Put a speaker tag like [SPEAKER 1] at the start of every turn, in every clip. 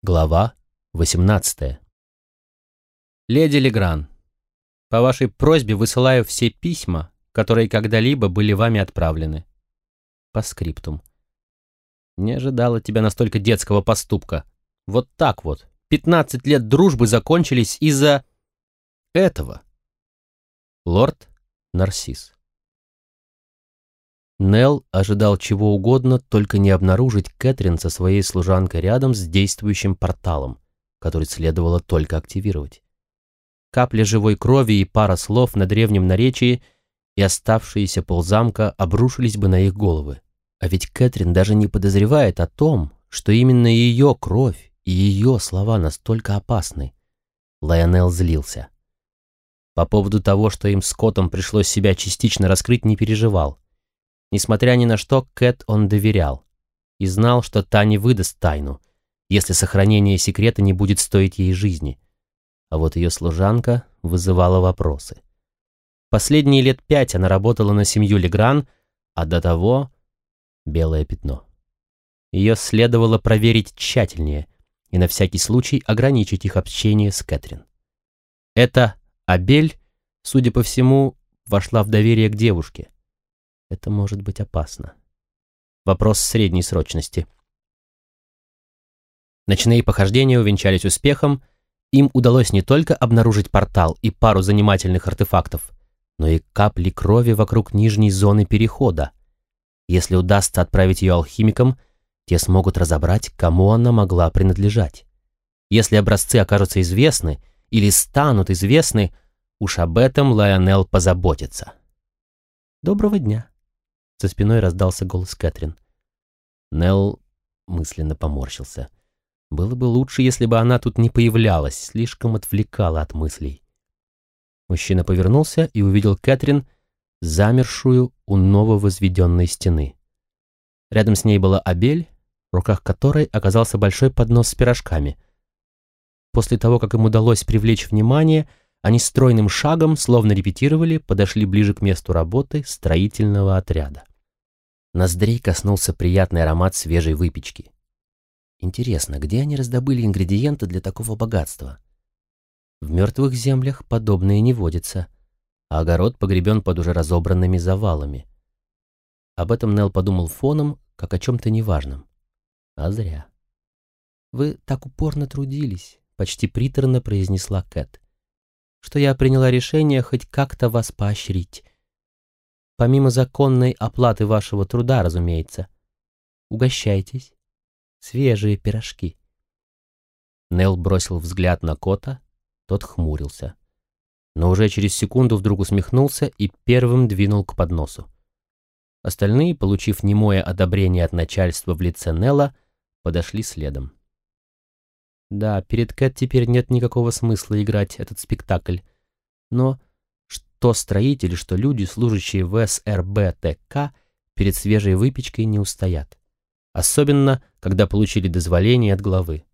[SPEAKER 1] Глава 18. Леди Легран, по вашей просьбе высылаю все письма, которые когда-либо были вами отправлены. По скриптум. Не ожидала тебя настолько детского поступка. Вот так вот. 15 лет дружбы закончились из-за этого. Лорд Нарсис. Нел ожидал чего угодно, только не обнаружить Кэтрин со своей служанкой рядом с действующим порталом, который следовало только активировать. Капля живой крови и пара слов на древнем наречии и оставшиеся ползамка обрушились бы на их головы. А ведь Кэтрин даже не подозревает о том, что именно ее кровь и ее слова настолько опасны. Лайонел злился. По поводу того, что им с Котом пришлось себя частично раскрыть, не переживал. Несмотря ни на что, Кэт он доверял и знал, что та не выдаст тайну, если сохранение секрета не будет стоить ей жизни. А вот ее служанка вызывала вопросы. Последние лет пять она работала на семью Легран, а до того — белое пятно. Ее следовало проверить тщательнее и на всякий случай ограничить их общение с Кэтрин. Эта Абель, судя по всему, вошла в доверие к девушке — это может быть опасно. Вопрос средней срочности. Ночные похождения увенчались успехом. Им удалось не только обнаружить портал и пару занимательных артефактов, но и капли крови вокруг нижней зоны перехода. Если удастся отправить ее алхимикам, те смогут разобрать, кому она могла принадлежать. Если образцы окажутся известны или станут известны, уж об этом Лайонел позаботится. Доброго дня. За спиной раздался голос Кэтрин. Нелл мысленно поморщился. Было бы лучше, если бы она тут не появлялась, слишком отвлекала от мыслей. Мужчина повернулся и увидел Кэтрин, замершую у нововозведенной стены. Рядом с ней была Абель, в руках которой оказался большой поднос с пирожками. После того, как им удалось привлечь внимание, они стройным шагом, словно репетировали, подошли ближе к месту работы строительного отряда. Ноздрей коснулся приятный аромат свежей выпечки. Интересно, где они раздобыли ингредиенты для такого богатства? В мертвых землях подобное не водится, а огород погребен под уже разобранными завалами. Об этом Нел подумал фоном, как о чем-то неважном. А зря. «Вы так упорно трудились», — почти приторно произнесла Кэт, «что я приняла решение хоть как-то вас поощрить. Помимо законной оплаты вашего труда, разумеется. Угощайтесь. Свежие пирожки. Нел бросил взгляд на кота, тот хмурился. Но уже через секунду вдруг усмехнулся и первым двинул к подносу. Остальные, получив немое одобрение от начальства в лице Нелла, подошли следом. Да, перед Кэт теперь нет никакого смысла играть этот спектакль. Но что строители, что люди, служащие в СРБТК, перед свежей выпечкой не устоят. Особенно, когда получили дозволение от главы.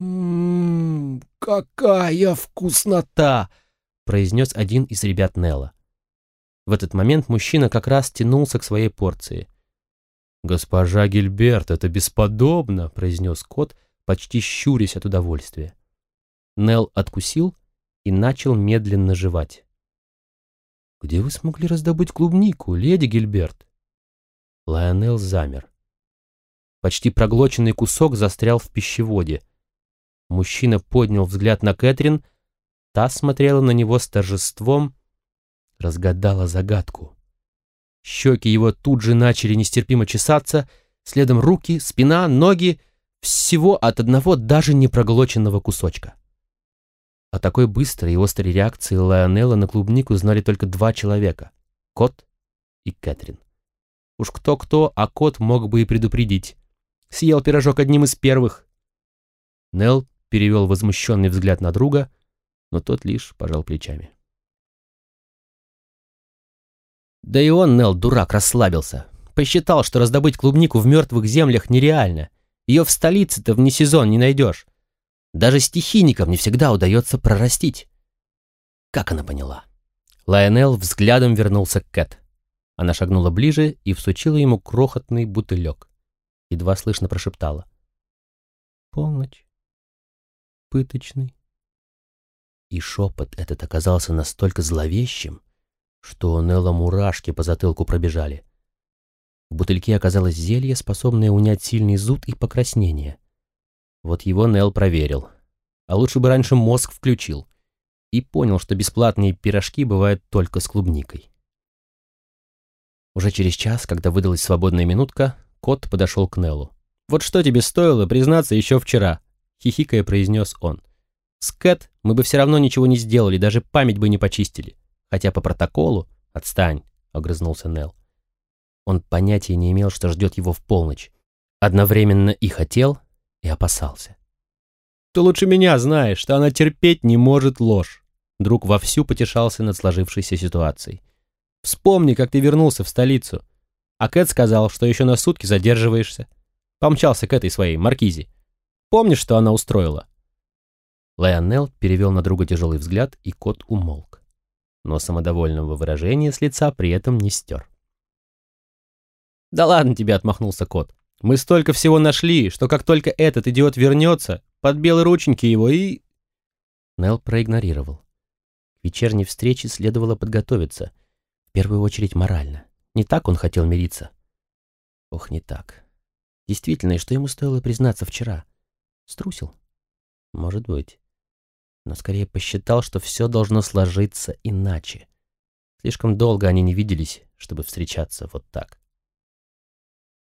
[SPEAKER 2] «Ммм, какая вкуснота!» — произнес один из ребят Нелла.
[SPEAKER 1] В этот момент мужчина как раз тянулся к своей порции. «Госпожа Гильберт, это бесподобно!» — произнес кот, почти щурясь от удовольствия. Нел откусил и начал медленно жевать. «Где вы смогли раздобыть клубнику, леди Гильберт?» Лайонел замер. Почти проглоченный кусок застрял в пищеводе. Мужчина поднял взгляд на Кэтрин, та смотрела на него с торжеством, разгадала загадку. Щеки его тут же начали нестерпимо чесаться, следом руки, спина, ноги, всего от одного даже не проглоченного кусочка. О такой быстрой и острой реакции Лайонелла на клубнику знали только два человека — Кот и Кэтрин. Уж кто-кто, а Кот мог бы и предупредить. Съел пирожок одним из первых. Нелл перевел возмущенный взгляд на друга, но тот лишь пожал плечами. Да и он, Нелл, дурак, расслабился. Посчитал, что раздобыть клубнику в мертвых землях нереально. Ее в столице-то вне сезон не найдешь. Даже стихийникам не всегда удается прорастить. Как она поняла? Лайонел взглядом вернулся к Кэт. Она шагнула ближе и всучила ему крохотный бутылек. Едва слышно прошептала. «Полночь. пыточный». И шепот этот оказался настолько зловещим, что у Нелла мурашки по затылку пробежали. В бутыльке оказалось зелье, способное унять сильный зуд и покраснение. Вот его Нелл проверил. А лучше бы раньше мозг включил. И понял, что бесплатные пирожки бывают только с клубникой. Уже через час, когда выдалась свободная минутка, кот подошел к Неллу. «Вот что тебе стоило признаться еще вчера?» — хихикая произнес он. «С Кэт мы бы все равно ничего не сделали, даже память бы не почистили. Хотя по протоколу...» «Отстань», — огрызнулся Нелл. Он понятия не имел, что ждет его в полночь. Одновременно и хотел, и опасался. «Ты лучше меня знаешь, что она терпеть не может ложь». Друг вовсю потешался над сложившейся ситуацией. «Вспомни, как ты вернулся в столицу. А Кэт сказал, что еще на сутки задерживаешься. Помчался к этой своей маркизе. Помнишь, что она устроила?» Лайонел перевел на друга тяжелый взгляд, и кот умолк. Но самодовольного выражения с лица при этом не стер. «Да ладно тебе», — отмахнулся кот. «Мы столько всего нашли, что как только этот идиот вернется, под белые рученьки его и...» Нел проигнорировал. К вечерней встрече следовало подготовиться. В первую очередь морально. Не так он хотел мириться. Ох, не так. Действительно, и что ему стоило признаться вчера? Струсил? Может быть. Но скорее посчитал, что все должно сложиться иначе. Слишком долго они не виделись, чтобы встречаться вот так.